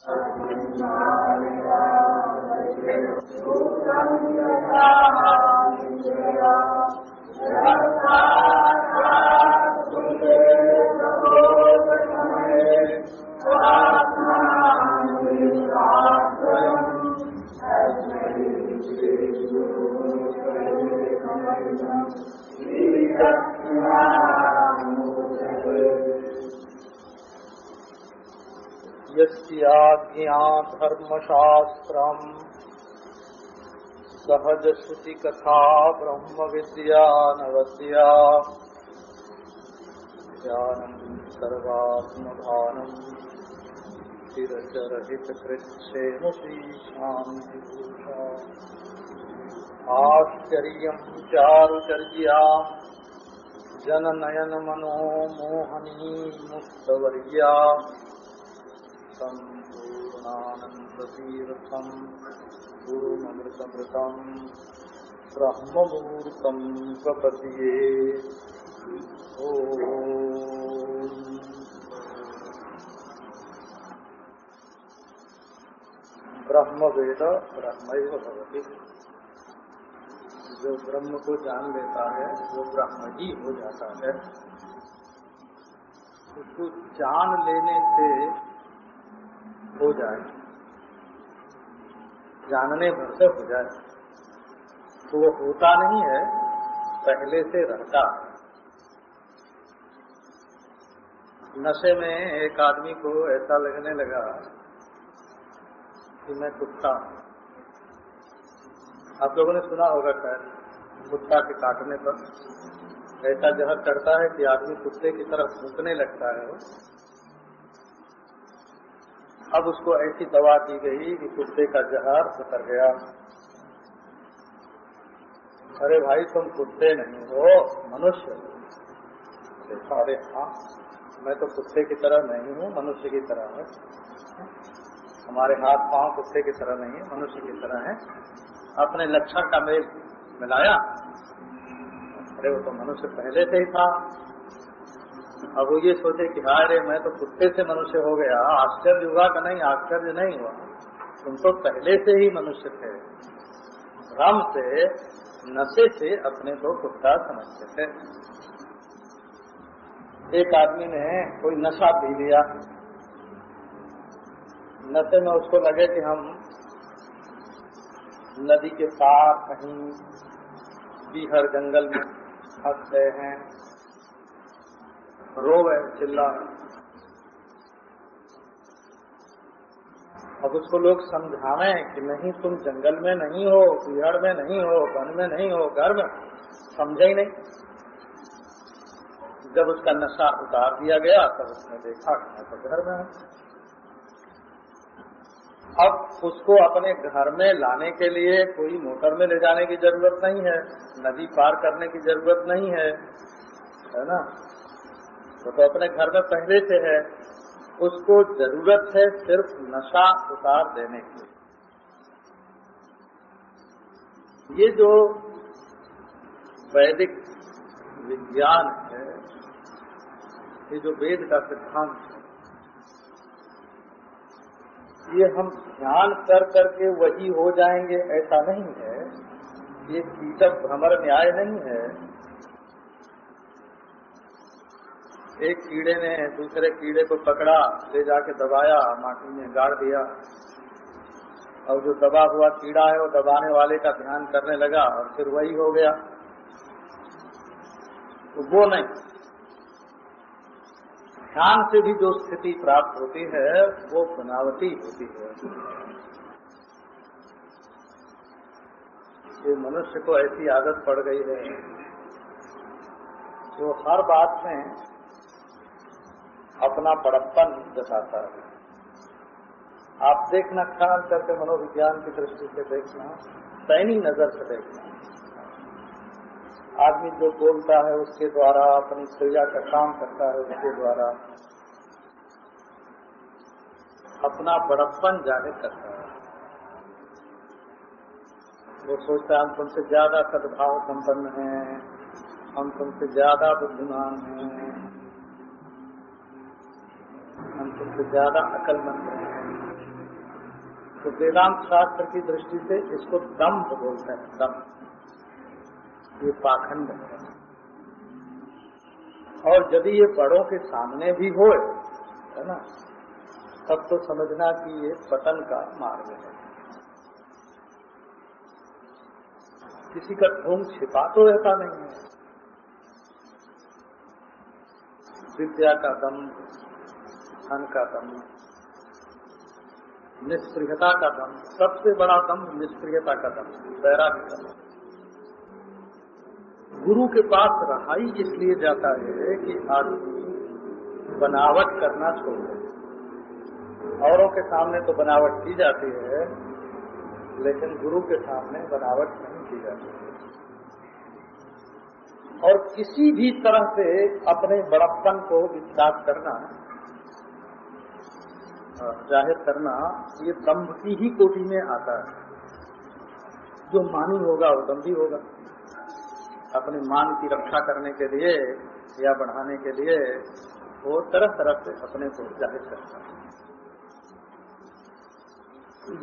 यज्ञा धर्मशास्त्रम् सहज श्रुति कथा ब्रह्म विद्या नवद्या। ज्ञानम् सर्वात्मभानम् चिरचरहित कृच्छेमुषी शान्तिभूषा आश्चर्यम् चारुचर्याम् जननयन मनोमोहनी मुक्तवर्या सम्पूर्णानन्दतीर्थम् गुरुममृतमृतम् ब्रह्ममुहूर्तम् प्रपद्ये। ॐ ब्रह्मवेद ब्रह्मैव भवति। जो ब्रह्म को जान लेता है, वो ब्रह्म ही हो जाता है। उसको जान लेने से हो जाए, जानने भर से हो जाए तो वो होता नहीं है, पहले से रहता है। नशे में एक आदमी को ऐसा लगने लगा कि मैं कुत्ता आप लोगों ने सुना होगा शायद, कुत्ता के काटने पर। ऐसा जहर चढ़ता है कि आदमी कुत्ते की तरफ़ भूकने लगता है अब उसको ऐसी दवा दी गई कि कुत्ते का जहर उतर गया। अरे भाई, तुम कुत्ते नहीं हो, मनुष्य अरे हाँ मैं तो कुत्ते की तरह नहीं हूँ, मनुष्य की तरह है। हमारे हाथ पाँव कुत्ते की तरह नहीं है, मनुष्य की तरह है। अपने लक्षण का मेल मिलाया? अरे, वो तो मनुष्य पहले से ही था। अब वो ये सोचे कि हाय रे, मैं तो कुत्ते से मनुष्य हो गया। आश्चर्य हुआ का नहीं? आश्चर्य नहीं हुआ। तुम तो पहले से ही मनुष्य थे। राम से, नशे से अपने को कुत्ता समझते थे। एक आदमी ने कोई नशा पी लिया। नशे में उसको लगे कि हम नदी के पार कहीं बीहर जंगल में फंस गए हैं। रोवे चिल्ला। अब उसको लोग समझावे कि नहीं, तुम जंगल में नहीं हो बिहार में नहीं हो, वन में नहीं हो, घर में, समझे ही नहीं। जब उसका नशा उतार दिया गया, तब उसने देखा कि मैं तो घर में हूँ। अब उसको अपने घर में लाने के लिए कोई मोटर में ले जाने की ज़रूरत नहीं है, नदी पार करने की ज़रूरत नहीं है है ना? वो तो अपने घर में पहले से है। उसको ज़रूरत है सिर्फ़ नशा उतार देने की। ये जो वैदिक विज्ञान है, ये जो वेद का सिद्धांत है, ये हम ध्यान कर करके वही हो जाएँगे, ऐसा नहीं है। ये कीटक भ्रमर न्याय नहीं है। एक कीड़े ने दूसरे कीड़े को पकड़ा, ले जाके दबाया, माटी में गाड़ दिया। और जो दबा हुआ कीड़ा है, वो दबाने वाले का ध्यान करने लगा और फिर वही हो गया। तो वो नहीं। ध्यान से भी जो स्थिति प्राप्त होती है, वो बनावटी होती है। ये मनुष्य को ऐसी आदत पड़ गई है। जो हर बात में अपना बड़प्पन जताता है। आप देखना, ख्याल करके मनोविज्ञान की दृष्टि से देखना सैनी नज़र से देखना। आदमी जो बोलता है, उसके द्वारा, अपनी क्रिया का काम करता है, उसके द्वारा अपना बड़प्पन ज़ाहिर करता है। वो सोचता है, हम तुमसे ज़्यादा सद्भाव संपन्न हैं, हम तुमसे ज़्यादा बुद्धिमान हैं हम तुमसे ज़्यादा अकलमंद हैं। तो वेदांत शास्त्र की दृष्टि से इसको दम्भ बोलते हैं, दम्भ। ये पाखंड है। और यदि ये बड़ों के सामने भी हो है ना, तब तो समझना कि ये पतन का मार्ग है। किसी का ढोंग छिपा तो रहता नहीं है। विद्या का दम धन का दम निष्प्रियता का दम, सबसे बड़ा दम निष्प्रियता का दम, वैराग्य का गुरु के पास रहाई इसलिए जाता है कि आदमी बनावट करना छोड़ दे। औरों के सामने तो बनावट की जाती है, लेकिन गुरु के सामने बनावट नहीं की जाती है। और किसी भी तरह से अपने बड़प्पन को विख्यात करना ज़ाहिर करना, ये दम्भ की ही कोटि में आता है। जो मानी होगा, वो दम्भी होगा। अपने मान की रक्षा करने के लिए या बढ़ाने के लिए, वो तरह तरह से अपने को ज़ाहिर करता है।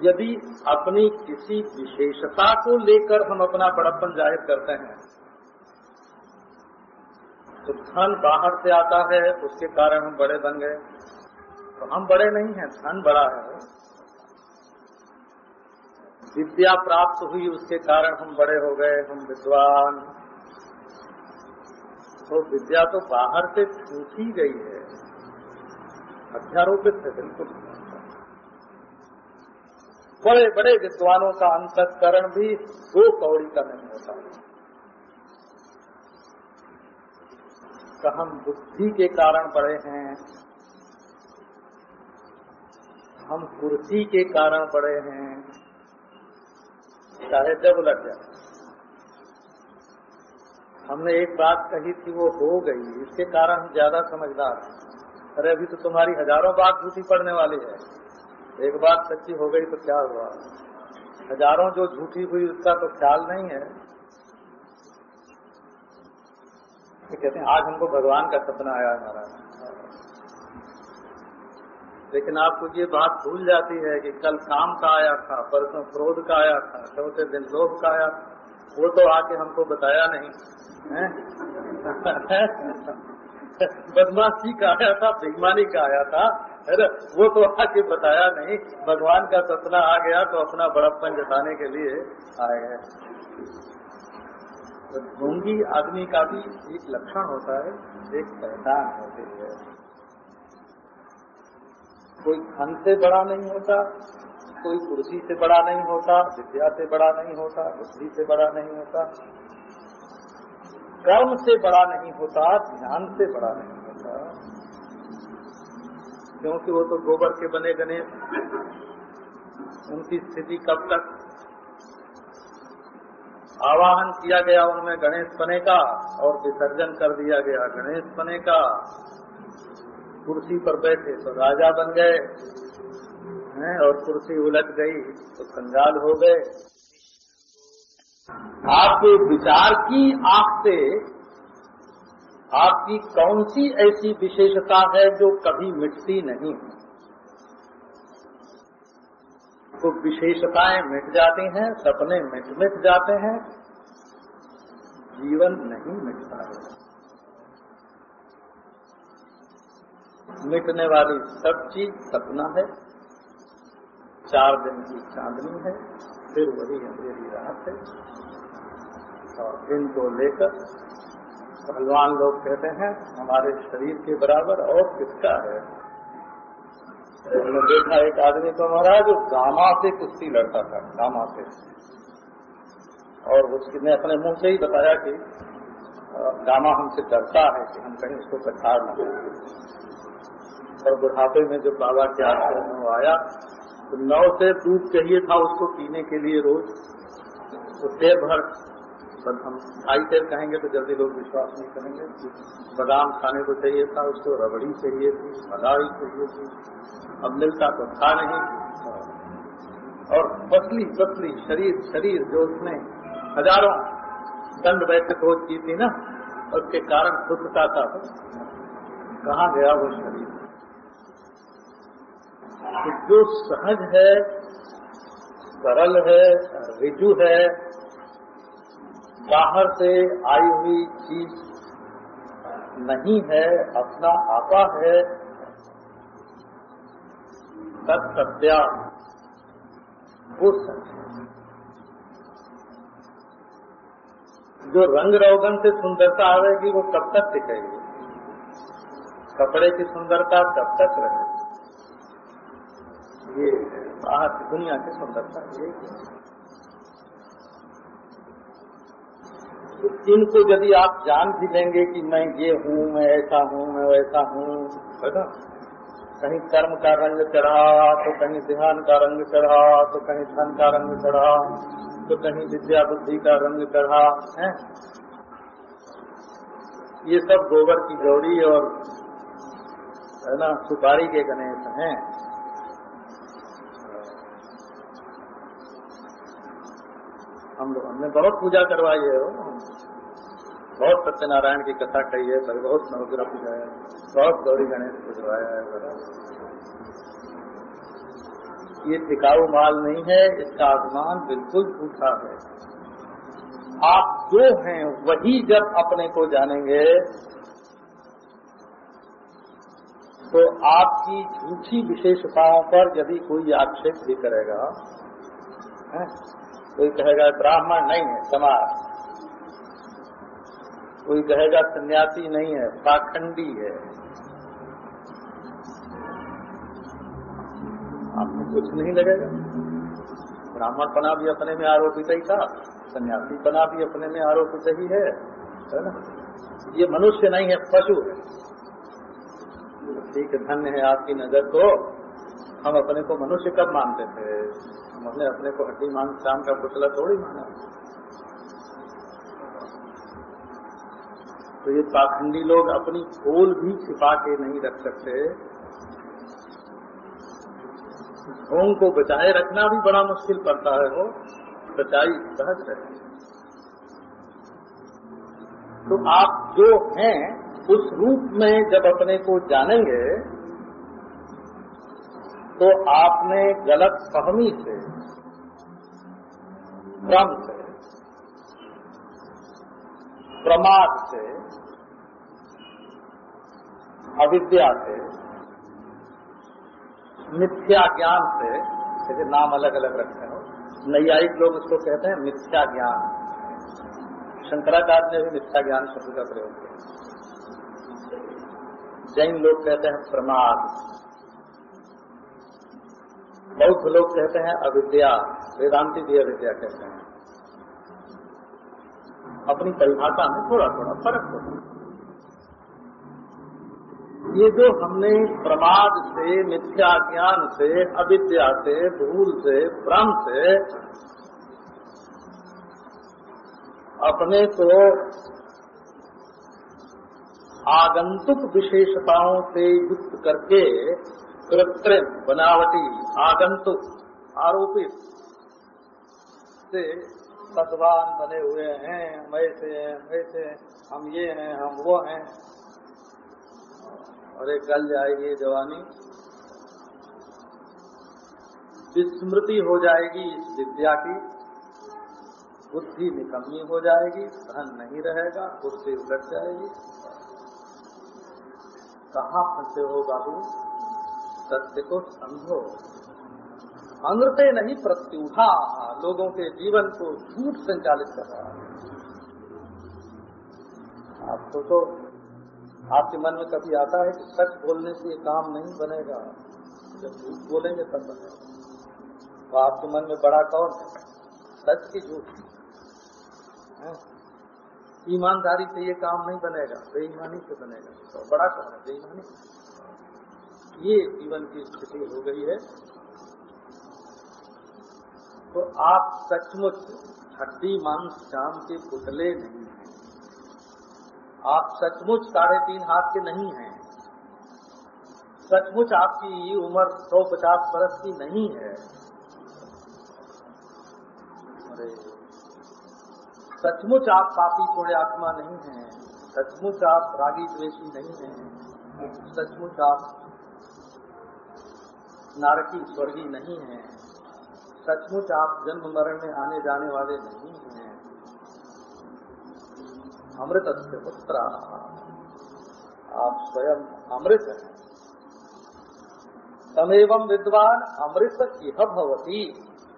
यदि अपनी किसी विशेषता को लेकर हम अपना बड़प्पन ज़ाहिर करते हैं तो धन बाहर से आता है, उसके कारण हम बड़े बन गए। तो हम बड़े नहीं हैं, धन बड़ा है। विद्या प्राप्त हुई, उसके कारण हम बड़े हो गए, हम विद्वान। तो विद्या तो बाहर से छूट गई है। अध्यारोपित है, बिल्कुल। बड़े बड़े विद्वानों का अंतकरण भी दो कौड़ी का नहीं होता। तो हम बुद्धि के कारण बड़े हैं हम कुर्सी के कारण बड़े हैं। चाहे जब लग जाए। हमने एक बात कही थी, वो हो गई। इसके कारण हम ज़्यादा समझदार हैं। अरे, अभी तो तुम्हारी हज़ारों बात झूठी पड़ने वाली है। एक बात सच्ची हो गई तो क्या हुआ? हज़ारों जो झूठी हुई, उसका तो ख्याल नहीं है। कहते हैं, आज हमको भगवान का सपना आया हमारा। लेकिन आपको ये बात भूल जाती है कि कल काम का आया था, परसों क्रोध का आया था, चौथे दिन लोभ का आया वो तो आके हमको बताया नहीं बदमाशी का आया था, बेईमानी का आया था अरे वो तो आके बताया नहीं, भगवान का सपना आ गया तो अपना बड़प्पन जताने के लिए आए हैं। तो ढोंगी आदमी का भी एक लक्षण होता है, एक पहचान होती है। कोई धन से बड़ा नहीं होता, कोई कुर्सी से बड़ा नहीं होता, विद्या से बड़ा नहीं होता, बुद्धि से बड़ा नहीं होता। कर्म से बड़ा नहीं होता ध्यान से बड़ा नहीं होता। क्योंकि वो तो गोबर के बने गणेश उनकी स्थिति कब तक? आवाहन किया गया उनमें गणेश बने का और विसर्जन कर दिया गया गणेश बने का कुर्सी पर बैठे तो राजा बन गए, हैं, और कुर्सी उलट गई तो कंगाल हो गए। आपके विचार की आँख से आपकी कौन सी ऐसी विशेषता है जो कभी मिटती नहीं? तो विशेषताएँ मिट जाती हैं, सपने मिट मिट जाते हैं, जीवन नहीं मिटता है। मिटने वाली सब चीज़ सपना है। चार दिन की चांदनी है, फिर वही अंधेरी रात है। और इनको लेकर भगवान लोग कहते हैं, हमारे शरीर के बराबर और किसका है? हमने देखा एक आदमी को महाराज जो गामा से कुश्ती लड़ता था, गामा से। और उसने अपने मुँह से ही बताया कि गामा हमसे डरता है कि हम कहीं उसको पछाड़ न और बुढ़ापे में जब बाबा के आश्रम में आया तो नौ से दूध चाहिए था उसको पीने के लिए रोज। तो देर भर हम ढाई तेल कहेंगे तो जल्दी लोग विश्वास नहीं करेंगे। बादाम खाने को चाहिए था, उसको रबड़ी चाहिए थी, मलाई चाहिए थी। अब मिलता तो था नहीं। और पतली पतली शरीर शरीर जो उसने हज़ारों दंड बैठक रोज की थी ना, उसके कारण खुदता था कहाँ गया वो शरीर। तो जो सहज है, सरल है, रिजु है, बाहर से आई हुई चीज़ नहीं है, अपना आपा है सत्या वो सच जो रंग रोगन से सुंदरता आवेगी, वो कब तक दिखेगी कपड़े की सुंदरता कब तक रहेगी। ये बाहर दुनिया की सुंदरता ये तो इनको यदि आप जान भी लेंगे कि मैं ये हूँ, मैं ऐसा हूँ, मैं वैसा हूँ, है ना? कहीं कर्म का रंग चढ़ा तो कहीं ध्यान का रंग चढ़ा तो कहीं धन का रंग चढ़ा तो कहीं विद्या बुद्धि का रंग चढ़ा, है? ये सब गोबर की गौरी और, है ना, सुपारी के गणेश हैं। हम लोग, हमने बहुत पूजा करवाई है बहुत सत्यनारायण की कथा कही है बहुत नवग्रह पूजा है बहुत गौरी गणेश पूजवाया है ये टिकाऊ माल नहीं है, इसका अभिमान बिल्कुल झूठा है आप जो हैं, वही जब अपने को जानेंगे तो आपकी झूठी विशेषताओं पर यदि कोई आक्षेप भी करेगा, है? कोई कहेगा ब्राह्मण नहीं है, समाज। कोई कहेगा सन्यासी नहीं है, पाखंडी है। आपको कुछ नहीं लगेगा। ब्राह्मण पना भी अपने में आरोपित ही था, सन्यासी पना भी अपने में आरोपित ही है है ना? ये मनुष्य नहीं है, पशु है। ठीक धन्य है आपकी नज़र को। हम अपने को मनुष्य कब मानते थे? हमने अपने को हड्डी मान शाम का पुतला थोड़ी माना तो ये पाखंडी लोग अपनी खोल भी छिपा के नहीं रख सकते। ढोंग को बचाए रखना भी बड़ा मुश्किल पड़ता है वो, बचाई सहज है। तो आप जो हैं, उस रूप में जब अपने को जानेंगे तो आपने गलत फहमी से, भ्रम से, प्रमाद से, अविद्या से, मिथ्या ज्ञान से जैसे नाम अलग अलग रखते हो। नैयायिक लोग इसको कहते हैं मिथ्या ज्ञान। शंकराचार्य ने भी मिथ्या ज्ञान शब्द का प्रयोग किया। जैन लोग कहते हैं प्रमाद। बौद्ध लोग कहते हैं अविद्या, वेदांति भी अविद्या कहते हैं। अपनी परिभाषा में थोड़ा थोड़ा फ़र्क होता है। ये जो हमने प्रमाद से, मिथ्या ज्ञान से, अविद्या से, भूल से, भ्रम से, अपने को आगंतुक विशेषताओं से युक्त करके कृत्रिम बनावटी आगंतुक आरोपित से भगवान बने हुए हैं हम ऐसे हैं वैसे हम ये हैं, हम वो हैं। और एक गल जाएगी जवानी। विस्मृति हो जाएगी इस विद्या की। बुद्धि निकम्मी हो जाएगी, धन नहीं रहेगा बुद्धि उलट जाएगी। कहाँ फंसे हो बाबू? सत्य को समझो। अनृते नहीं प्रत्युठा लोगों के जीवन को झूठ संचालित कर रहा है। आपको तो आपके मन में कभी आता है कि सच बोलने से ये काम नहीं बनेगा। जब झूठ बोलेंगे तब बनेगा। तो आपके मन में बड़ा कौन है? सच की झूठ। ईमानदारी से ये काम नहीं बनेगा, बेईमानी से बनेगा। तो बड़ा कौन है? बेईमानी। ये जीवन की स्थिति हो गई है। तो आप सचमुच हड्डी, मांस शाम के पुतले नहीं हैं। आप सचमुच साढ़े तीन हाथ के नहीं हैं। सचमुच आपकी उम्र सौ पचास बरस की नहीं है। सचमुच आप पापी पुण्यात्मा नहीं हैं। सचमुच आप रागी, द्वेषी नहीं हैं। सचमुच आप नारकी स्वर्गी नहीं है। सचमुच आप जन्म मरण में आने जाने वाले नहीं हैं। अमृत से पुत्र। आप स्वयं अमृत हैं। तमेवम विद्वान अमृत यह भवती।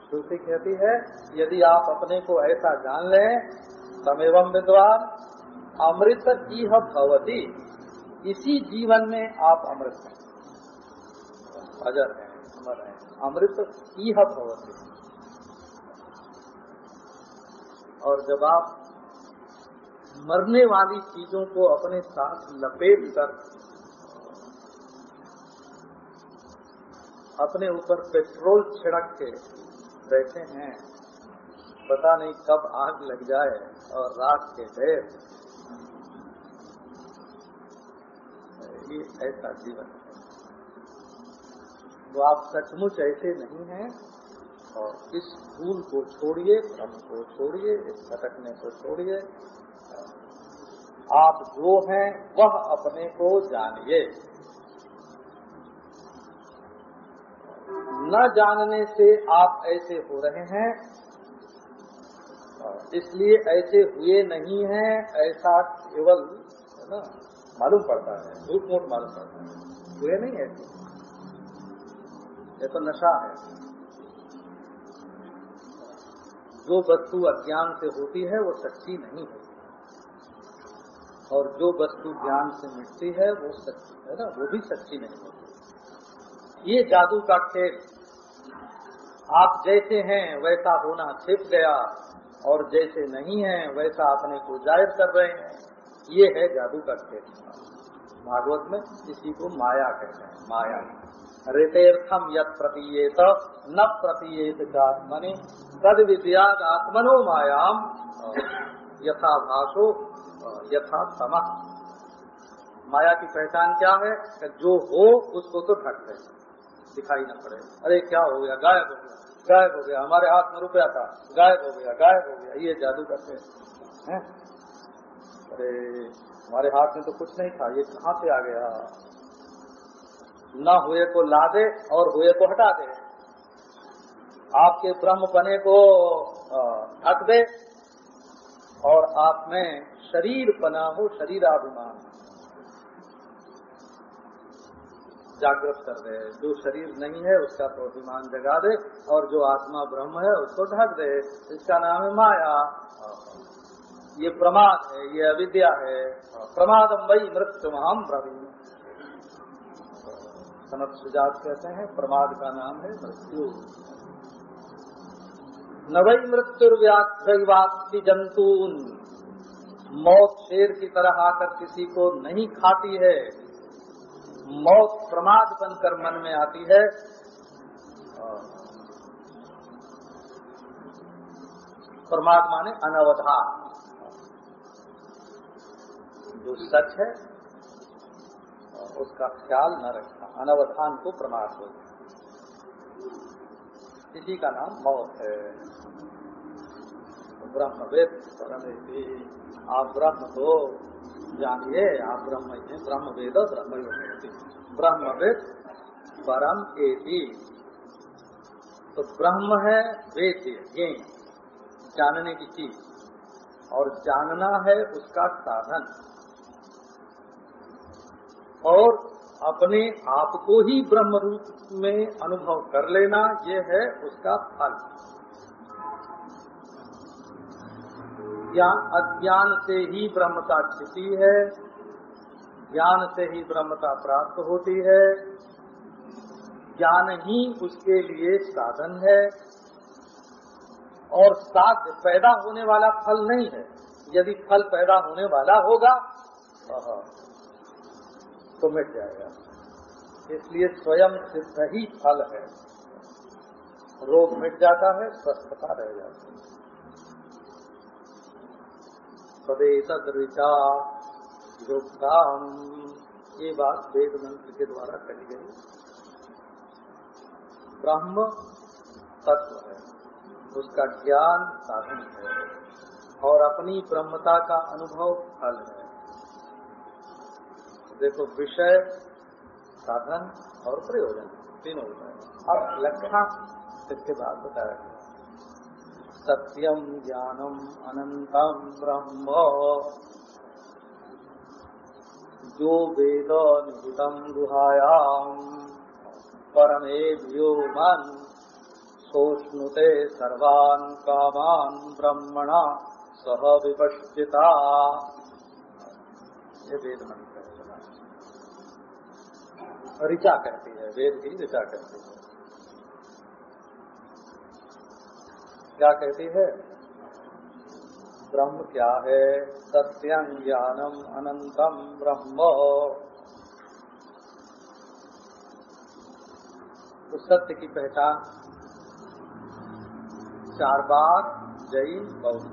श्रुति कहती है, यदि आप अपने को ऐसा जान लें तमेवम विद्वान अमृत यह भवती। इसी जीवन में आप अमृत हैं। अजर हैं। अमर हैं अमृत यह भवती। और जब आप मरने वाली चीज़ों को अपने साथ लपेट कर, अपने ऊपर पेट्रोल छिड़क के बैठे हैं, पता नहीं कब आग लग जाए और रात के देर। ये ऐसा जीवन है। तो आप सचमुच ऐसे नहीं हैं और इस भूल को छोड़िए, भ्रम को छोड़िए, इस भटकने को छोड़िए। आप जो हैं, वह अपने को जानिए। न जानने से आप ऐसे हो रहे हैं इसलिए ऐसे हुए नहीं हैं, ऐसा केवल, है ना, मालूम पड़ता है झूठ मूठ मालूम पड़ता है। हुए नहीं ऐसे। ये तो नशा है। जो वस्तु अज्ञान से होती है, वो सच्ची नहीं होती। और जो वस्तु ज्ञान से मिटती है, वो सच्ची, है ना? वो भी सच्ची नहीं होती। ये जादू का खेल। आप जैसे हैं, वैसा होना छिप गया। और जैसे नहीं है, वैसा अपने को ज़ाहिर कर रहे हैं। ये है जादू का खेल। भागवत में इसी को माया कहते हैं। माया। ऋतेर्थम यद प्रतीयेत, न प्रतीयेत आत्मनि तद विद्याद आत्मनो मायाम यथा भाषो यथा समा माया की पहचान क्या है? जो हो, उसको तो ढक दे। दिखाई न पड़े। अरे, क्या हो गया? गायब हो गया। गायब हो गया। हमारे हाथ में रुपया था। गायब हो गया, गायब हो गया। ये जादू करते हैं? अरे, हमारे हाथ में तो कुछ नहीं था। ये कहाँ से आ गया? न हुए को ला दे और हुए को हटा दे। आपके ब्रह्म पने को ढक दे और आप में शरीर पना हो, शरीराभिमान। जागृत कर दे। जो शरीर नहीं है, उसका तो अभिमान जगा दे और जो आत्मा ब्रह्म है, उसको ढक दे। इसका नाम है माया। ये प्रमाद है, ये अविद्या है। प्रमादम वही मृत्यु हम ब्रवी सनत सुजात कहते हैं, प्रमाद का नाम है मृत्यु। नवई मृत्यु जंतून, मौत शेर की तरह आकर किसी को नहीं खाती है। मौत प्रमाद बनकर मन में आती है। प्रमाद माने अनवधा जो सच है उसका ख्याल न रखना, अनवधान को प्रमाद हो इसी का नाम मौत है। ब्रह्मवेद परमेश आप ब्रह्म को जानिए, आप ब्रह्म है ब्रह्म वेद ब्रह्म ब्रह्म वेद परम एति तो ब्रह्म है वेद ये जानने की चीज़। और जानना है उसका साधन। और अपने आप को ही ब्रह्म रूप में अनुभव कर लेना, ये है उसका फल। ज्ञान अज्ञान से ही ब्रह्मता छिपी है, ज्ञान से ही ब्रह्मता प्राप्त होती है, ज्ञान ही उसके लिए साधन है, और साध्य पैदा होने वाला फल नहीं है। यदि फल पैदा होने वाला होगा तो मिट जाएगा। इसलिए स्वयं सिद्ध ही फल है। रोग मिट जाता है, स्वस्थता रह जाती है। तदेतृचा योगदान ये बात वेद मंत्र के द्वारा कही गई। ब्रह्म तत्व है, उसका ज्ञान साधन है, और अपनी ब्रह्मता का अनुभव फल है। देखो, विषय, साधन और प्रयोजन, तीनों अब लक्षण इसके बाद बताया गया। सत्यम ज्ञानम अनंतम ब्रह्म। जो वेद निहितम गुहायाम परमे व्योमन, सोष्णुते सर्वान् कामान ब्रह्मणा सह विपश्चिता। ये वेद मंत्र है। ऋचा कहती है? वेद की ऋचा कहती है। क्या कहती है? ब्रह्म क्या है? सत्यं ज्ञानम अनंतम ब्रह्म। तो सत्य की पहचान चार बार जैन बौद्ध,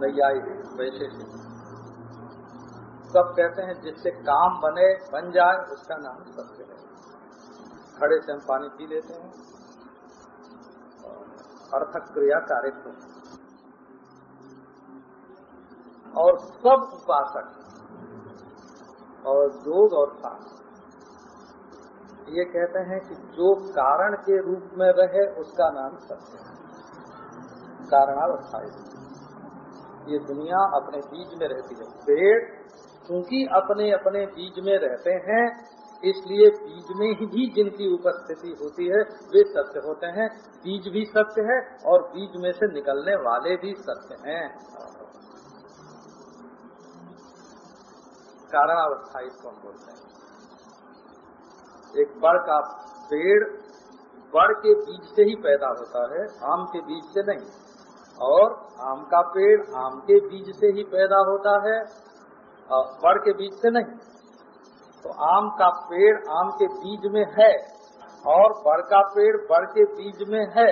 नैयायी वैशेषिक सब कहते हैं, जिससे काम बने, बन जाए, उसका नाम सत्य है खड़े से हम पानी पी लेते हैं अर्थक क्रिया कार्यत्व और सब उपासक और योग और शास्त्र ये कहते हैं कि जो कारण के रूप में रहे, उसका नाम सत्य है। कारणावस्थाई ये दुनिया अपने बीज में रहती है। पेड़ क्योंकि अपने अपने बीज में रहते हैं, इसलिए बीज में ही जिनकी उपस्थिति होती है, वे सत्य होते हैं। बीज भी सत्य है और बीज में से निकलने वाले भी सत्य हैं। कारणावस्थाई को हम बोलते हैं। एक बड़ का पेड़ बड़ के बीज से ही पैदा होता है, आम के बीज से नहीं। और आम का पेड़ आम के बीज से ही पैदा होता है। बड़ के बीज से नहीं। तो आम का पेड़ आम के बीज में है और बड़ का पेड़ बड़ के बीज में है।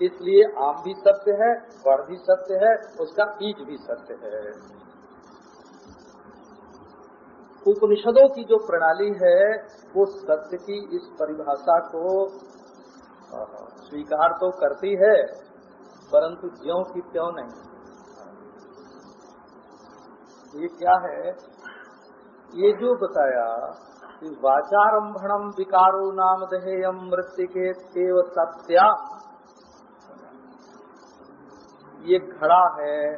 इसलिए आम भी सत्य है बड़ भी सत्य है, उसका बीज भी सत्य है। उपनिषदों की जो प्रणाली है, वो सत्य की इस परिभाषा को स्वीकार तो करती है, परंतु ज्यो की त्यों नहीं। ये क्या है? ये जो बताया कि वाचारंभम विकारो नाम दहेयम मृत्यु के सत्या। ये घड़ा है,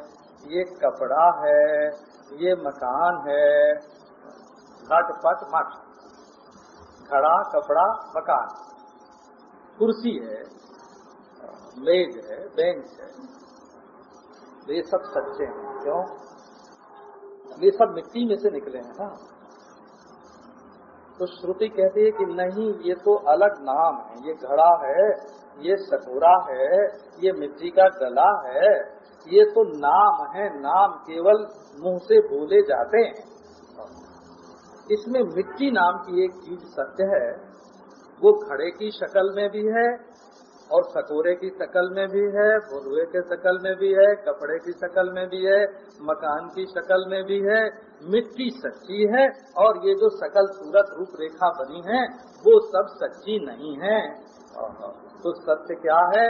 ये कपड़ा है, ये मकान है। घट पट मठ। घड़ा, कपड़ा, मकान। कुर्सी है, मेज है, बेंच है। ये सब सच्चे हैं। क्यों? ये सब मिट्टी में से निकले हैं ना। तो श्रुति कहती है कि नहीं, ये तो अलग नाम है, ये घड़ा है, ये सकोरा है, ये मिट्टी का गला है, ये तो नाम है, नाम केवल मुँह से बोले जाते हैं। इसमें मिट्टी नाम की एक चीज़ सत्य है, वो घड़े की शक्ल में भी है और सकोरे की शकल में भी है भुलुए के शकल में भी है, कपड़े की शकल में भी है, मकान की शकल में भी है, मिट्टी सच्ची है और ये जो सकल सूरत रूप रेखा बनी है, वो सब सच्ची नहीं है। तो सत्य क्या है?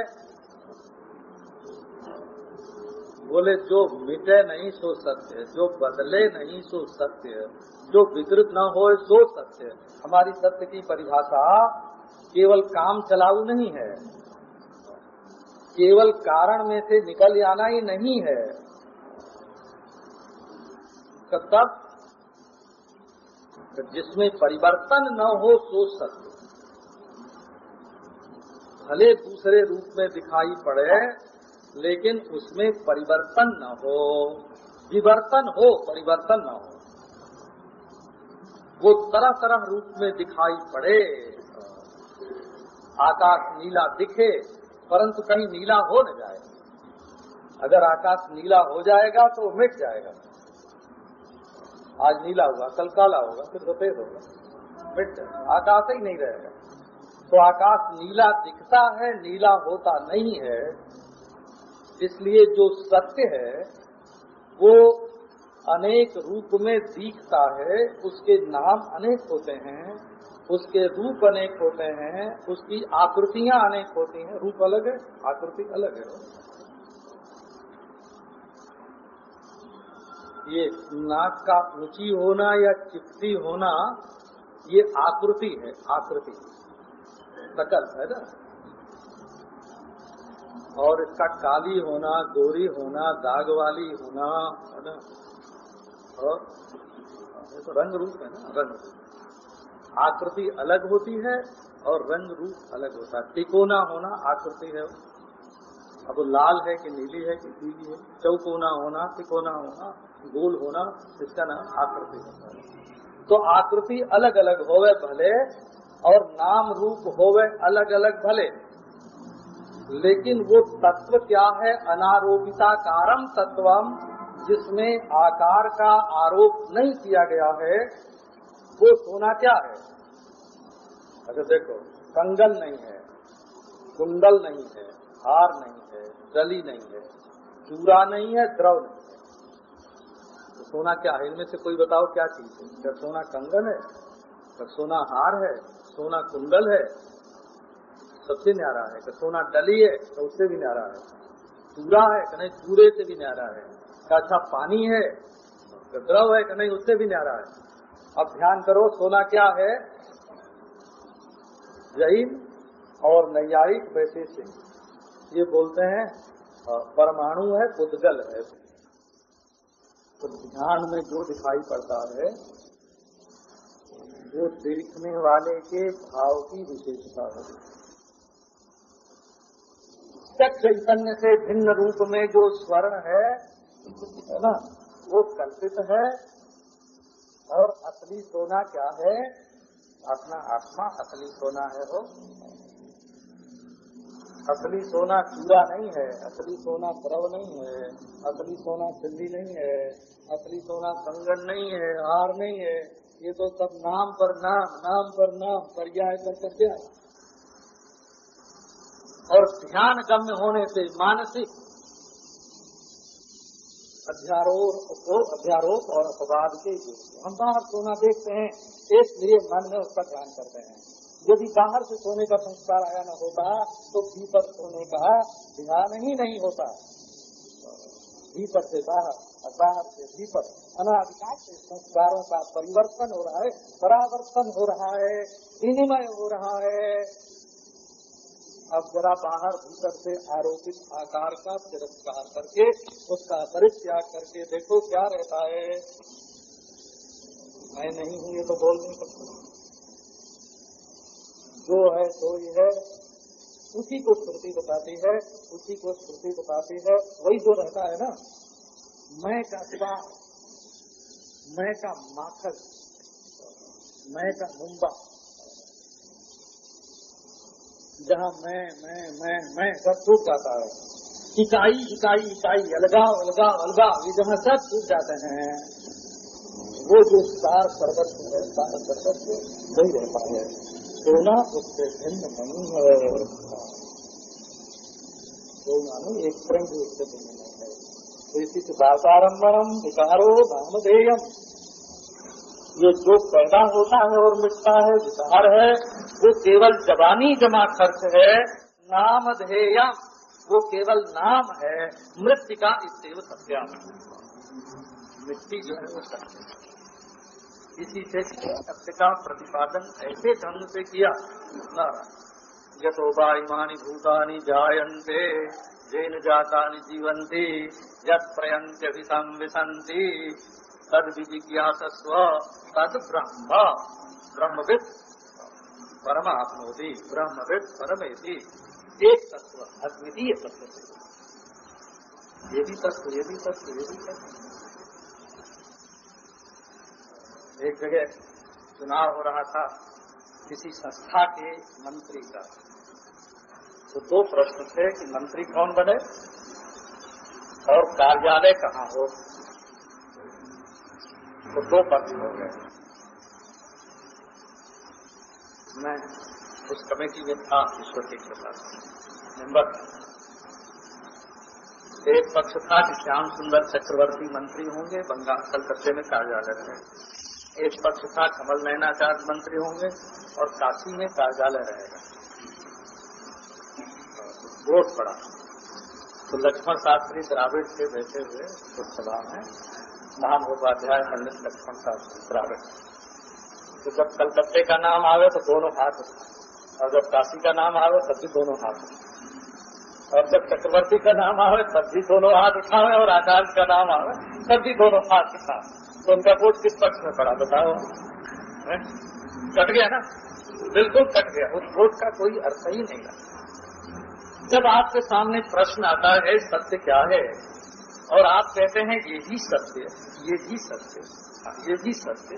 बोले, जो मिटे नहीं सो सत्य, जो बदले नहीं सो सत्य, जो विकृत न हो सो सत्य। हमारी सत्य की परिभाषा केवल काम चलाऊ नहीं है केवल कारण में से निकल जाना ही नहीं है। तो तब तो जिसमें परिवर्तन न हो सोच सकते भले दूसरे रूप में दिखाई पड़े, लेकिन उसमें परिवर्तन न हो। विवर्तन हो, परिवर्तन न हो। वो तरह तरह रूप में दिखाई पड़े, आकाश नीला दिखे परंतु कहीं नीला हो न जाए। अगर आकाश नीला हो जाएगा तो मिट जाएगा। आज नीला हुआ, कल काला होगा, फिर सफ़ेद होगा। मिट जाएगा। आकाश ही नहीं रहेगा। तो आकाश नीला दिखता है, नीला होता नहीं है। इसलिए जो सत्य है, वो अनेक रूप में दिखता है। उसके नाम अनेक होते हैं। उसके रूप अनेक होते हैं, उसकी आकृतियाँ अनेक होती हैं। रूप अलग है, आकृति अलग है। ये नाक का ऊँची होना या चिपटी होना, ये आकृति है, आकृति। सकल, है ना? और इसका काली होना, गोरी होना दाग वाली होना, है ना? और तो रंग रूप है ना, रंग रूप। आकृति अलग होती है और रंग रूप अलग होता है। तिकोना होना आकृति है। अब वो लाल है कि नीली है कि पीली है? चौकोना होना तिकोना होना, गोल होना, इसका नाम आकृति होता है। तो आकृति अलग अलग होवे भले और नाम रूप होवे अलग अलग भले। लेकिन वो तत्व क्या है? अनारोपिताकारम तत्वम, जिसमें आकार का आरोप नहीं किया गया है। वो सोना क्या है? अच्छा देखो कंगन नहीं है, कुंडल नहीं है, हार नहीं है डली नहीं है, चूरा नहीं है, द्रव नहीं है। तो सोना क्या है? इनमें से कोई बताओ क्या चीज़ है? क्या सोना कंगन है क्या सोना हार है, सोना कुंडल है सबसे न्यारा है। क्या सोना डली है तो उससे भी न्यारा है। चूरा है कि नहीं? चूरे से भी न्यारा है। क्या अच्छा पानी है कि द्रव है कि नहीं? उससे भी न्यारा है। अब ध्यान करो, सोना क्या है? जैन और नैयायिक वैसे से। ये बोलते हैं परमाणु है पुद्गल है। तो ध्यान में जो दिखाई पड़ता है, वो देखने वाले के भाव की विशेषता है। चैतन्य से भिन्न रूप में जो स्वर्ण है है ना, वो कल्पित है और असली सोना क्या है? अपना आत्मा असली सोना है वो। असली सोना चूड़ा नहीं है, असली सोना द्रव नहीं है, असली सोना चिल्ली नहीं है, असली सोना कंगन नहीं है हार नहीं है। ये तो सब नाम पर नाम नाम पर नाम पर्याय कर करके और ध्यान गम्य होने से मानसिक अध्यारोप अध्यारोप और अपवाद के हम बाहर सोना देखते हैं, इसलिए मन में उसका ध्यान करते हैं। यदि बाहर से सोने का संस्कार आया न होता तो भीतर सोने का ध्यान ही नहीं होता। भीतर से बाहर और बाहर से भीतर, अनाधिकार से संस्कारों का परिवर्तन हो रहा है, परावर्तन हो रहा है, विनिमय हो रहा है। अब जरा बाहर भीतर से आरोपित आकार का तिरस्कार करके, उसका परित्याग करके देखो क्या रहता है। मैं नहीं हूँ, ये तो बोल नहीं सकता। जो है सो ही है। उसी को श्रुति बताती है, उसी को श्रुति बताती है। वही जो रहता है ना, मैं का सिवा, मैं का माखल मैं का मुंबा। जहाँ मैं मैं मैं मैं सब छूट जाता है। इकाई इकाई इकाई, अलगाव अलगाव अलगाव, ये जहाँ सब छूट जाते हैं, वो जो सार सर्वस्व है, सार सर्वस्व वही रहता है। सोना उससे भिन्न नहीं है। सोना नहीं, एक क्रम भी उससे भिन्न नहीं है। तो इसी से दासारम्भम विकारो नामधेयम ये जो पैदा होता है और मिटता है, विकार है वो केवल जबानी जमा खर्च है, नाम ध्येय, वो केवल नाम है, मृत्यु का इससे सत्या मिट्टी जो है वो सत्य इसी से सत्य का प्रतिपादन ऐसे ढंग से किया। यथोबा इमानी भूतानी जायन्ते जैन जाता जीवंती यत प्रयंत्यभिसंविशंति तद विजिज्ञासस्व तद ब्रह्म ब्रह्मविद परम आपनोति ब्रह्मविद, परमेति एक तत्व अद्वितीय तत्व। ये भी तत्व, ये भी तत्व, ये भी तत्व। एक जगह चुनाव हो रहा था किसी संस्था के मंत्री का। तो दो प्रश्न थे कि मंत्री कौन बने और कार्यालय कहाँ हो। तो दो पक्ष हो गए। मैं उस कमेटी में था, ईश्वर के कृपा मेंबर एक पक्ष था कि श्याम सुंदर चक्रवर्ती मंत्री होंगे, बंगाल, कलकत्ते में कार्यालय रहेगा एक पक्ष था, कमल नयनाचार्य मंत्री होंगे और काशी में कार्यालय रहेगा। वोट पड़ा। तो लक्ष्मण शास्त्री द्राविड़ से बैठे हुए उस सभा में महामहोपाध्याय पंडित लक्ष्मण शास्त्री द्राविड़। तो जब कलकत्ते का नाम आवे तो दोनों हाथ और जब काशी का नाम आवे तब भी दोनों हाथ और जब चक्रवर्ती का नाम आवे तब भी दोनों हाथ उठावे और आचार्य का नाम आवे तब भी दोनों हाथ उठावे। तो उनका वोट किस पक्ष में पड़ा बताओ? कट गया ना? बिल्कुल कट गया। उस वोट का कोई अर्थ ही नहीं रहा जब आपके सामने प्रश्न आता है, सत्य क्या है? और आप कहते हैं, ये ही सत्य ये ही सत्य ये भी सत्य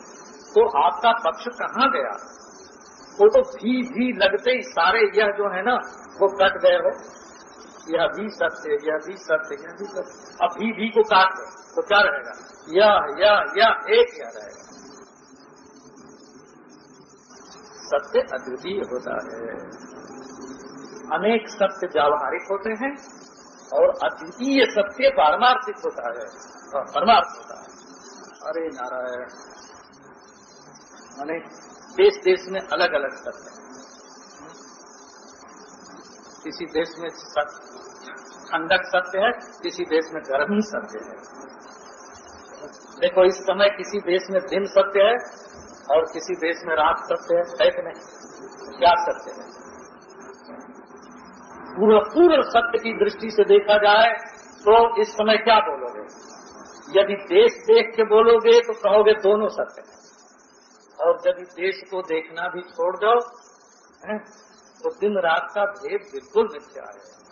तो आपका पक्ष कहाँ गया? वो तो भी भी लगते ही सारे यह जो है ना वो कट गए हो। यह भी सत्य यह भी सत्य यह भी सत्य। अब भी भी को काट दो तो क्या रहेगा? यह यह यह एक यह रहेगा। सत्य अद्वितीय होता है। अनेक सत्य व्यावहारिक होते हैं और अद्वितीय सत्य पारमार्थिक होता है। हाँ, परमार्थ होता है। अरे नारायण। मैंने देश देश में अलग अलग सत्य है। किसी देश में ठंडक सत्य है, किसी देश में गर्मी सत्य है। देखो, इस समय किसी देश में दिन सत्य है और किसी देश में रात सत्य है है कि नहीं? क्या सत्य है? पूर्ण पूर्ण सत्य की दृष्टि से देखा जाए तो इस समय क्या बोलोगे? यदि देश देख के बोलोगे तो कहोगे दोनों सत्य है। और जब इस देश को देखना भी छोड़ दो तो दिन रात का भेद बिल्कुल मिथ्या है।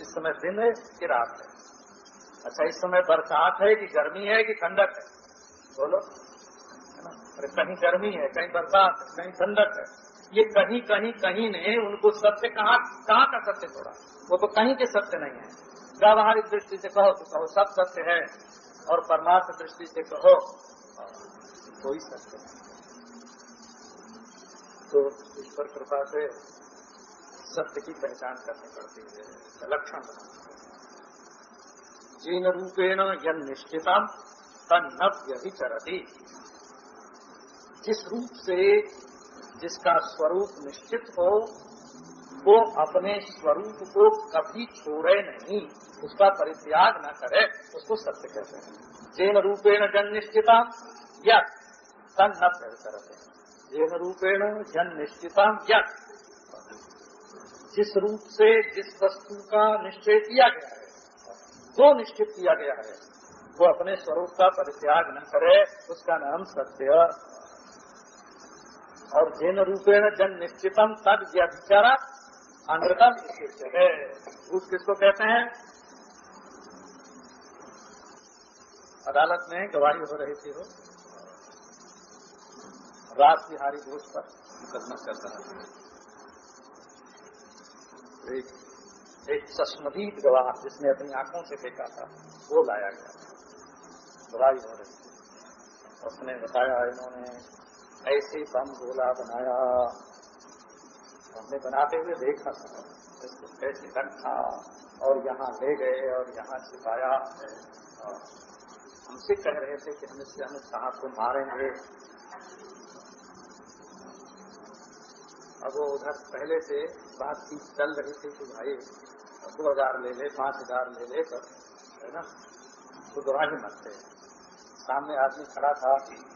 इस समय दिन है कि रात है। अच्छा इस समय बरसात है कि गर्मी है कि ठंडक है? बोलो। अरे, कहीं गर्मी है, कहीं बरसात है, कहीं ठंडक है। ये कहीं कहीं कहीं ने उनको सत्य कहाँ कहाँ का सत्य छोड़ा? वो तो कहीं के सत्य नहीं है। व्यावहारिक दृष्टि से कहो तो कहो, सब सत्य है। और परमार्थ दृष्टि से कहो कोई सत्य नहीं। तो ईश्वर कृपा से सत्य की पहचान करनी पड़ती है, लक्षण जीन रूपेण यन निश्चिता तन्नव्य ही चरती जिस रूप से जिसका स्वरूप निश्चित हो, वो अपने स्वरूप को कभी छोड़े नहीं, उसका परित्याग न करे, उसको सत्य कहते हैं। जैन रूपेण जन निश्चिता या तन न करते हैं येन रूपेण जन निश्चिता यत। जिस रूप से जिस वस्तु का निश्चय किया गया है, जो निश्चित किया गया है, वो अपने स्वरूप का परित्याग न करे, उसका नाम सत्य। और जिन रूपेण जन निश्चितम तद व्यभिचारा अमृतम है। भूत किसको कहते हैं? अदालत में गवाही हो रही थी वो। राज बिहारी घोष पर मुकदमा चल रहा है। एक एक सस्मदीत गवाह जिसने अपनी आँखों से देखा था, वो लाया गया गवाही हो रही थी। उसने बताया, इन्होंने ऐसे बम गोला बनाया। हमने बनाते हुए देखा था इसको कैसे रखा और यहाँ ले गए और यहाँ छिपाया। हमसे कह रहे थे कि हम इससे अमित साहब को मारेंगे। अब वो उधर पहले से बातचीत चल रही थी कि भाई दो हज़ार ले ले, पाँच हज़ार ले ले तो है ना? तो गवाही मरते सामने आदमी खड़ा था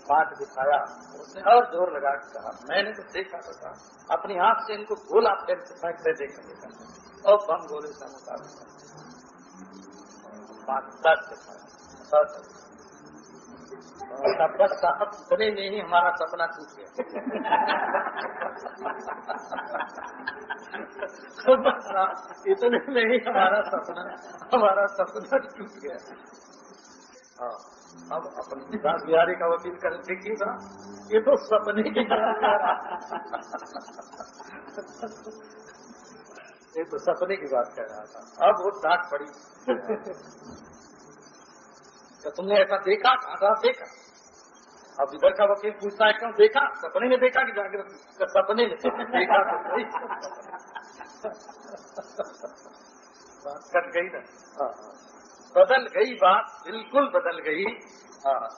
पाँच दिखाया, उसने और ज़ोर लगा के कहा, मैंने तो देखा तो था। अपनी आँख से इनको गोला से फेंकते देखा देखा। और बम गोले का मुकाबला पाँच दस दिखाया बस साहब इतने में ही हमारा सपना टूट गया। इतने में ही हमारा सपना हमारा सपना टूट गया। हाँ अब अपन विकास बिहारी का वकील कर था? ये तो सपने की ये तो सपने की बात कह रहा था। अब वो डाक पड़ी। तो तुमने ऐसा देखा, कहा देखा। अब इधर का वकील पूछता है क्यों देखा? सपने में देखा कि जागृत सपने में। देखा तो बात कट गई ना। हाँ, हाँ। बदल गई बात बिल्कुल बदल गई। हाँ।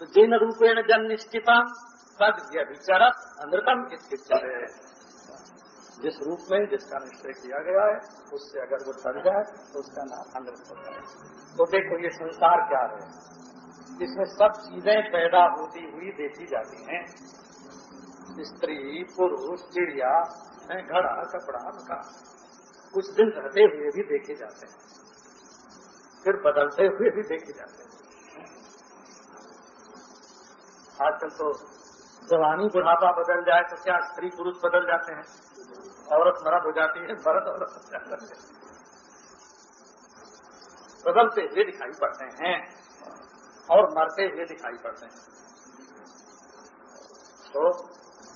तो जिन रूपेण जन निश्चिता तद व्यभिचारत अनृतम है जिस रूप में जिसका निश्चय किया गया है उससे अगर वो चल जाए तो उसका नाम अनृत होता है। तो देखो ये संसार क्या है। इसमें सब चीज़ें पैदा होती हुई देखी जाती हैं। स्त्री, पुरुष, चिड़िया घड़ा, कपड़ा, मकान। कुछ दिन रहते हुए भी देखे जाते हैं। फिर बदलते हुए भी देखे जाते हैं। आजकल तो जवानी बुढ़ापा बदल जाए तो क्या स्त्री पुरुष बदल जाते हैं? औरत मरद हो जाती है, मरद औरत हो जाते हैं। बदलते हुए दिखाई पड़ते हैं। और मरते हुए दिखाई पड़ते हैं। तो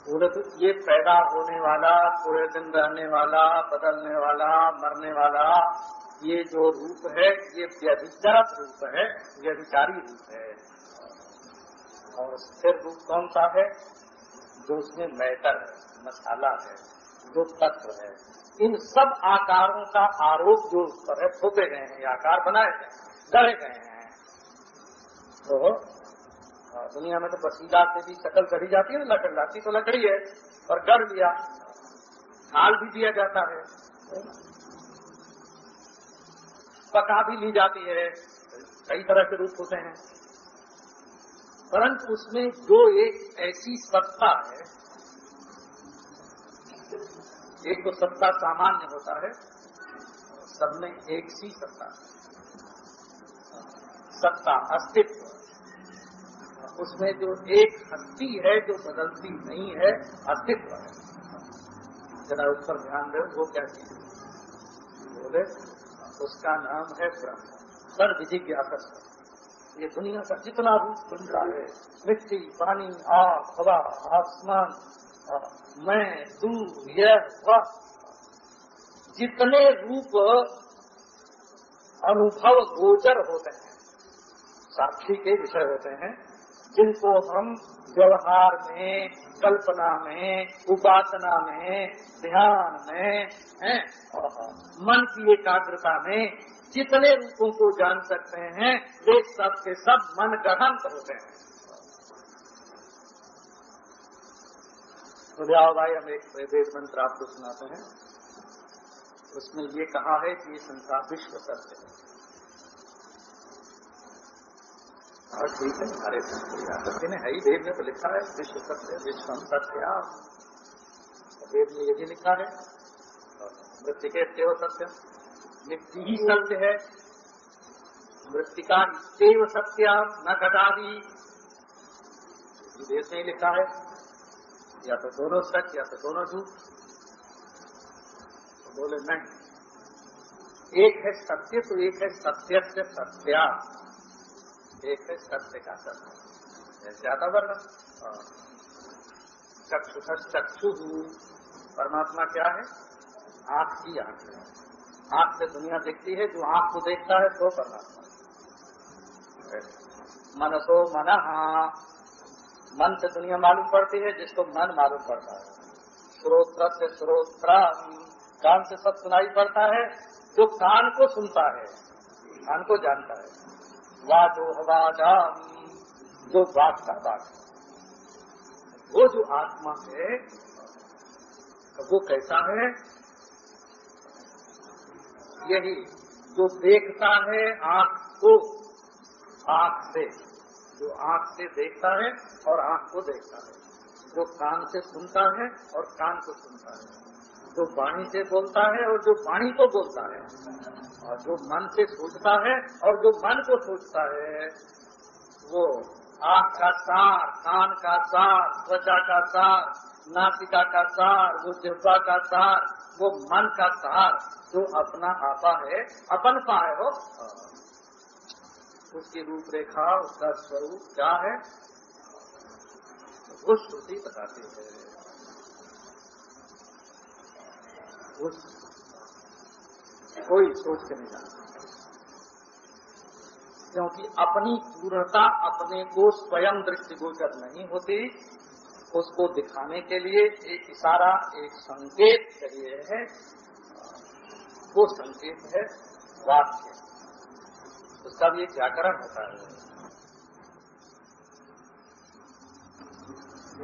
तो ये पैदा होने वाला पूरे दिन रहने वाला, बदलने वाला, मरने वाला, ये जो रूप है, ये व्यभिचारक रूप है, व्यभिचारी रूप है। और स्थिर रूप कौन सा है? जो उसमें मैटर है, मसाला है, जो तत्व है। इन सब आकारों का आरोप जो उस पर है, थोपे गए हैं आकार बनाए गए गढ़े गए हैं। तो दुनिया में तो बसीला से भी शकल गढ़ी जाती है ना, लकड़ लाती तो लकड़ी है और गढ़ लिया, ढाल भी दिया जाता है। पका भी ली जाती है, कई तरह के रूप होते हैं। परंतु उसमें जो एक ऐसी सत्ता है, एक तो सत्ता सामान्य होता है सब में एक सी सत्ता सत्ता, अस्तित्व। उसमें जो एक हस्ती है, जो बदलती नहीं है, अस्तित्व है। जरा उस पर ध्यान दे, वो क्या चीज़ बोले, उसका नाम है ब्रह्म। सर ज्ञात ये दुनिया का जितना रूप बन रहा है, मिट्टी, पानी, आग, हवा, आसमान मैं, तू, यह, वह, जितने रूप अनुभव, गोचर होते हैं, साक्षी के विषय होते हैं जिनको हम व्यवहार में, कल्पना में, उपासना में, ध्यान में, है मन की एकाग्रता में जितने रूपों को जान सकते हैं, वे सब के सब मन गहंत होते हैं। तो जाओ भाई, हम एक वेद मंत्र आपको सुनाते हैं। उसमें ये कहा है कि ये संसार विश्व सत्य है। और ठीक है हरे सत्य ने है ही देव ने तो लिखा है विश्व सत्य विश्व सत्य वेद में ये भी लिखा है। मृतिके देव सत्य। मिट्टी ही सत्य है। मृतिका देव सत्य, न घटादी देश में लिखा है। या तो दोनों सच या तो दोनों झूठ। तो बोले नहीं। एक है सत्य तो एक है सत्य से सत्या। एक है सत्य का सत्य ज़्यादा वर्णन हाँ। चक्षु चक्षु। परमात्मा क्या है? आँख की आँख है। आँख से दुनिया दिखती है, जो आँख को देखता है तो परमात्मा। मन मनसो मन। मन से दुनिया मालूम पड़ती है, जिसको मन मालूम पड़ता है। श्रोत्र से श्रोत्र। कान से सब सुनाई पड़ता है, जो कान को सुनता है, कान को जानता है। वाजो हवाजा जो बात का बात। वो जो आत्मा है वो कैसा है? यही, जो देखता है आँख को, आँख से। जो आँख से देखता है और आँख को देखता है। जो कान से सुनता है और कान को सुनता है। जो वाणी से बोलता है और जो वाणी को बोलता है। और जो मन से सोचता है और जो मन को सोचता है, वो आँख का सार, कान का सार, त्वचा का सार, नासिका का सार, वो जिब्बा का सार, वो मन का सार जो अपना आपा है, अपन पाए हो उसकी रूपरेखा, उसका स्वरूप क्या है? वो श्रुति बताती है। उस कोई सोच के नहीं जानता क्योंकि अपनी पूर्णता अपने को स्वयं दृष्टिगोचर नहीं होती, उसको दिखाने के लिए एक इशारा, एक संकेत चाहिए है। वो संकेत है वाक्य। उसका भी एक व्याकरण होता है।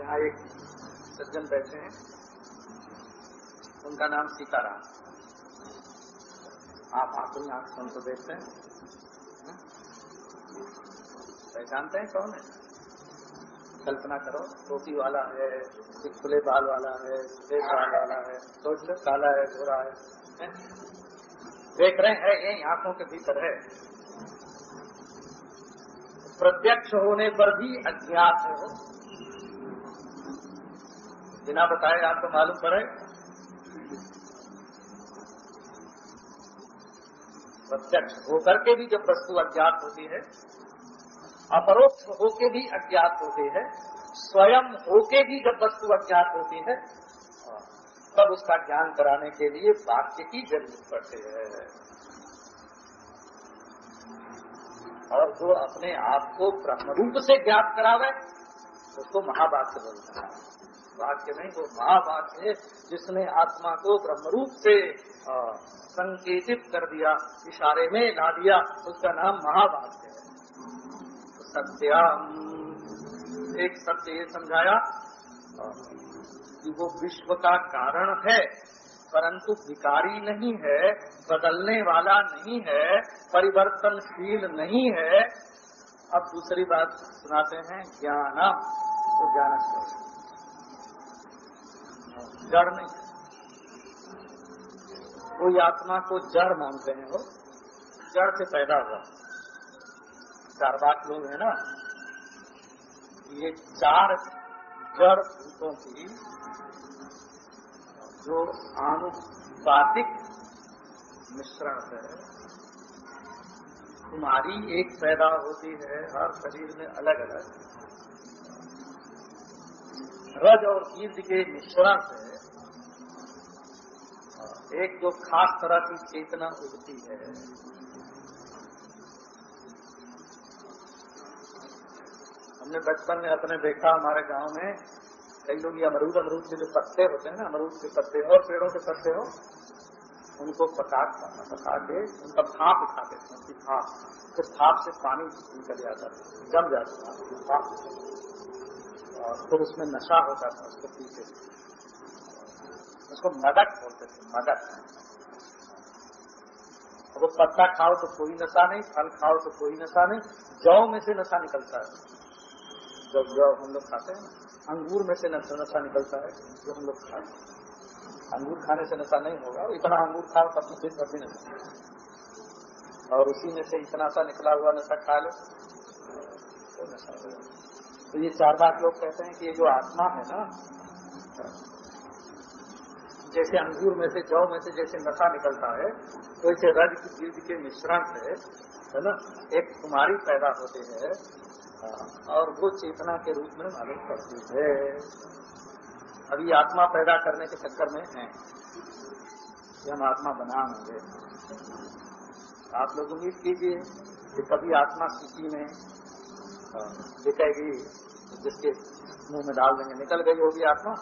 यहाँ एक सज्जन बैठे हैं। उनका नाम सीताराम। आप अपनी आँख सुन तो देखते हैं। पहचानते हैं कौन है? कल्पना करो टोपी वाला है खुले बाल वाला है सफ़ेद बाल वाला है सोच लो काला है गोरा है, है? देख रहे हैं यही आँखों के भीतर है। प्रत्यक्ष होने पर भी अज्ञात है बिना बताए आपको मालूम पड़े प्रत्यक्ष होकर के भी जब वस्तु अज्ञात होती है, अपरोक्ष होके भी अज्ञात होते हैं, स्वयं होके भी जब वस्तु अज्ञात होती है, तब उसका ज्ञान कराने के लिए वाक्य की ज़रूरत पड़ती है। और जो अपने आप को ब्रह्म रूप से ज्ञात करावे, उसको महावाक्य बोलता है। वाक्य नहीं, वो महावाक्य है जिसने आत्मा को ब्रह्म रूप से संकेतित कर दिया, इशारे में ला दिया, उसका नाम महावाक्य सत्याम, एक सत्य ये समझाया, कि वो विश्व का कारण है, परंतु विकारी नहीं है, बदलने वाला नहीं है, परिवर्तनशील नहीं है। अब दूसरी बात सुनाते हैं ज्ञान तो ज्ञान जड़ कोई आत्मा को जड़ मानते हैं वो। जड़ से पैदा हुआ। चार बात लोग है ना। ये चार जड़ भूतों की जो आनुपातिक मिश्रण है। तुम्हारी एक पैदा होती है, हर शरीर में अलग अलग रज और कीर्ति के मिश्रण से एक जो खास तरह की चेतना उगती है। हमने बचपन में अपने देखा हमारे गाँव में, कई लोग ये अमरूद अमरूद के जो पत्ते होते हैं ना, अमरूद के पत्ते और पेड़ों के पत्ते हो, उनको पका पका के उनका भाप उठाते थे उनकी भाप, फिर भाप से पानी निकल जाता था जम जाता था और फिर उसमें नशा होता था उसको पीते। उसको मदक बोलते थे, मदक। वो पत्ता खाओ तो कोई नशा नहीं, फल खाओ तो कोई नशा नहीं, जौ में से नशा निकलता है। जब जौ हम लोग खाते हैं अंगूर में से नशा निकलता है, जो हम लोग खाते हैं। अंगूर खाने से नशा नहीं होगा इतना अंगूर खाओ तब फिर कभी नहीं और उसी में से इतना सा निकला हुआ नशा खा लो तो नशा तो ये चार बात लोग कहते हैं कि ये जो आत्मा है ना जैसे अंगूर में से जौ में से जैसे नशा निकलता है वैसे तो रज की जीव के मिश्रण से, है ना, एक कुमारी पैदा होते हैं और वो चेतना के रूप में मालूम करती है। अभी आत्मा पैदा करने के चक्कर में है। कि हम आत्मा बना होंगे आप लोग उम्मीद कीजिए कि कभी आत्मा सीटी में दिखेगी, जिसके मुँह में डाल देंगे, निकल गई होगी आत्मा।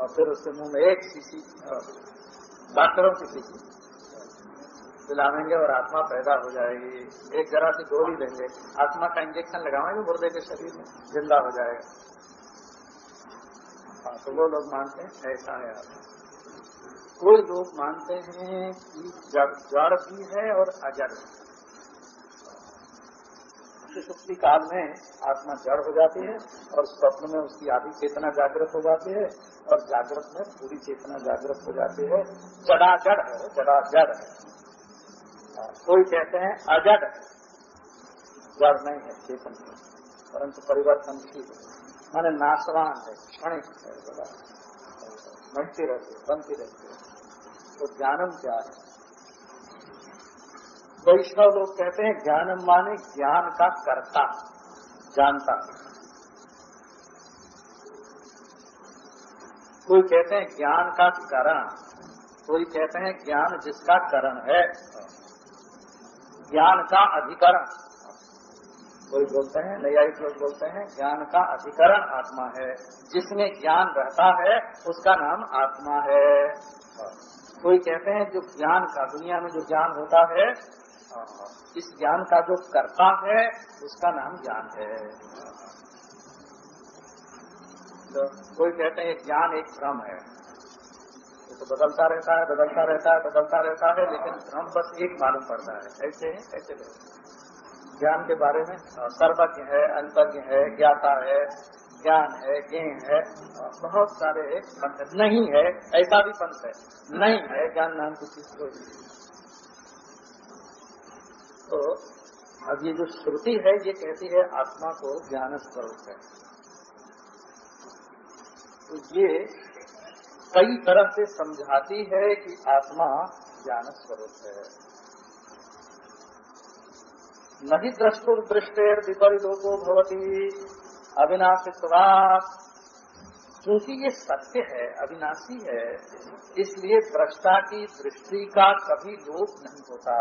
और फिर उसके मुँह में एक सीसी डॉक्टरों की सीसी पिलावेंगे और आत्मा पैदा हो जाएगी। एक जरा सी गोली देंगे। आत्मा का इंजेक्शन लगाएँगे गुर्दे के शरीर में ज़िंदा हो जाएगा। हाँ तो वो लोग मानते हैं, ऐसा है कोई लोग मानते हैं कि जड़ भी है और अजड़ सुक्ति काल में आत्मा जड़ हो जाती है और स्वप्न में उसकी आदि चेतना जागृत हो जाती है और जागृत में पूरी चेतना जागृत हो जाती है। जड़ा जड़ है जड़ा जड़ है, कोई कहते हैं अजड जड़ नहीं है, चेतन परंतु परिवर्तनशील माने नाशवान है, क्षणिक है, बड़ा। बनती रहती है बनती रहती है। तो ज्ञानम क्या है? वैष्णव लोग कहते हैं, ज्ञान माने ज्ञान का कर्ता। जानता। कोई कहते हैं, ज्ञान का करण। कोई कहते हैं, ज्ञान जिसका करण है। ज्ञान का अधिकरण। कोई बोलते हैं न्यायिक लोग बोलते हैं, ज्ञान का अधिकरण आत्मा है। जिसमें ज्ञान रहता है, उसका नाम आत्मा है। कोई कहते हैं, जो ज्ञान का, दुनिया में जो ज्ञान होता है इस ज्ञान का जो करता है, उसका नाम ज्ञान है। तो कोई कहते हैं, ज्ञान एक भ्रम है। वो तो बदलता रहता है, बदलता रहता है, बदलता रहता है, लेकिन हम बस एक मालूम पड़ता है। ऐसे है, ऐसे लोग ज्ञान के बारे में सर्वज्ञ है अंतज्ञ है, ज्ञाता है, ज्ञान है ज्ञान है बहुत सारे पंथ नहीं है, ऐसा भी पंथ है। नहीं है, ज्ञान नाम की चीज़ कोई तो अब ये जो श्रुति है, ये कहती है आत्मा को ज्ञान स्वरूप है। तो ये कई तरह से समझाती है कि आत्मा ज्ञान स्वरूप है। नहीं द्रष्टुर दृष्टेर विपरीतों भवती अविनाशित्वात क्योंकि ये सत्य है, अविनाशी है, इसलिए दृष्टा की दृष्टि का कभी लोप नहीं होता।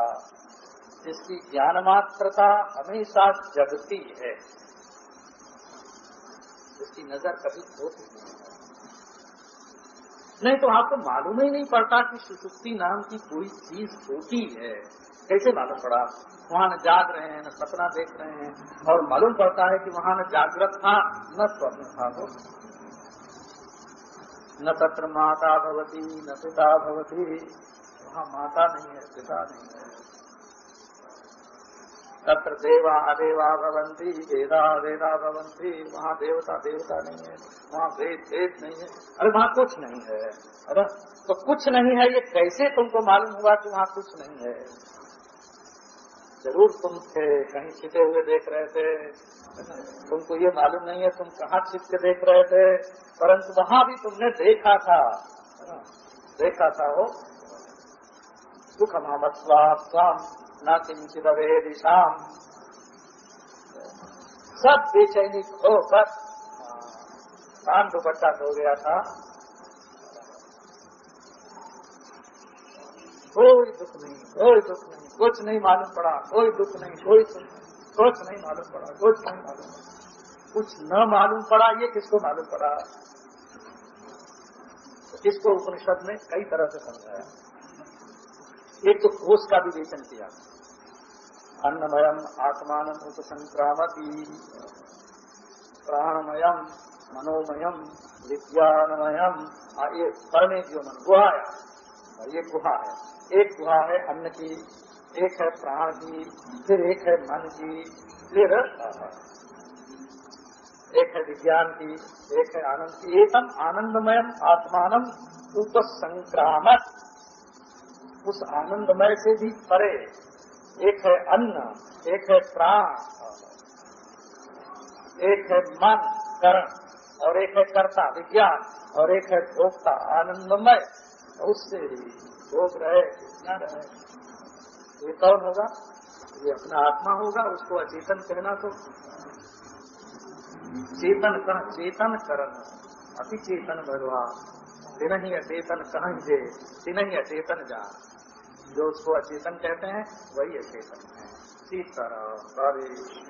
इसकी ज्ञान मात्रता हमेशा जगती है, जिसकी नज़र कभी होती नहीं नहीं तो आपको मालूम ही नहीं पड़ता कि सुसुप्ति नाम की कोई चीज़ होती है। कैसे मालूम पड़ा? वहाँ न जाग रहे हैं, न सपना देख रहे हैं, और मालूम पड़ता है कि वहाँ न जागृत था, न स्वप्न था वो। न तत्र माता भवती, न पिता भवती, वहाँ माता नहीं है, पिता नहीं है। तत्र देवा देवा भवंती वेदा वेदा भवंती वहाँ देवता देवता नहीं है वहाँ वेद वेद नहीं है। अरे वहाँ कुछ नहीं है अरे तो कुछ नहीं है, ये कैसे तुमको मालूम हुआ कि वहाँ कुछ नहीं है? ज़रूर तुम थे, कहीं छिपे हुए देख रहे थे तुमको ये मालूम नहीं है तुम कहाँ छिप के देख रहे थे, परंतु वहाँ भी तुमने देखा था देखा था वो। सुख मोहम्मद स्वाम न किंचित दिशाम सब बेचैनी होकर कान दुपट्टा हो गया था। कोई दुख नहीं, कोई दुख नहीं, कुछ नहीं मालूम पड़ा, कोई दुख नहीं, कोई कुछ नहीं मालूम पड़ा, कुछ नहीं मालूम कुछ न मालूम पड़ा, ये किसको मालूम पड़ा? तो इसको उपनिषद में कई तरह से समझाया? एक तो कोष का विवेचन किया। अन्नमयम आत्मान उपसंक्रामती प्राणमयम, मनोमयम, विज्ञानमयम। ये परमे मन, गुहा है। ये गुहा है। एक गुहा है अन्न की, एक है प्राण की, फिर एक है मन की फिर एक है विज्ञान की, एक है आनंद की। एकम आनंदमयम आत्मान उपसंक्रामक उस आनंदमय से भी परे। एक है अन्न, एक है प्राण, एक है मन, करण, और एक है कर्ता, विज्ञान, और एक है भोक्ता, आनंदमय। उससे भोग रहे न रहे। ये कौन होगा? ये अपना आत्मा होगा, उसको अचेतन कहना तो। चेतन कह, चेतन करण। अति चेतन भगवान। दिन ही अचेतन कहीं जे दिन ही अचेतन जा जो उसको अचेतन कहते हैं वही अचेतन है। सीताराम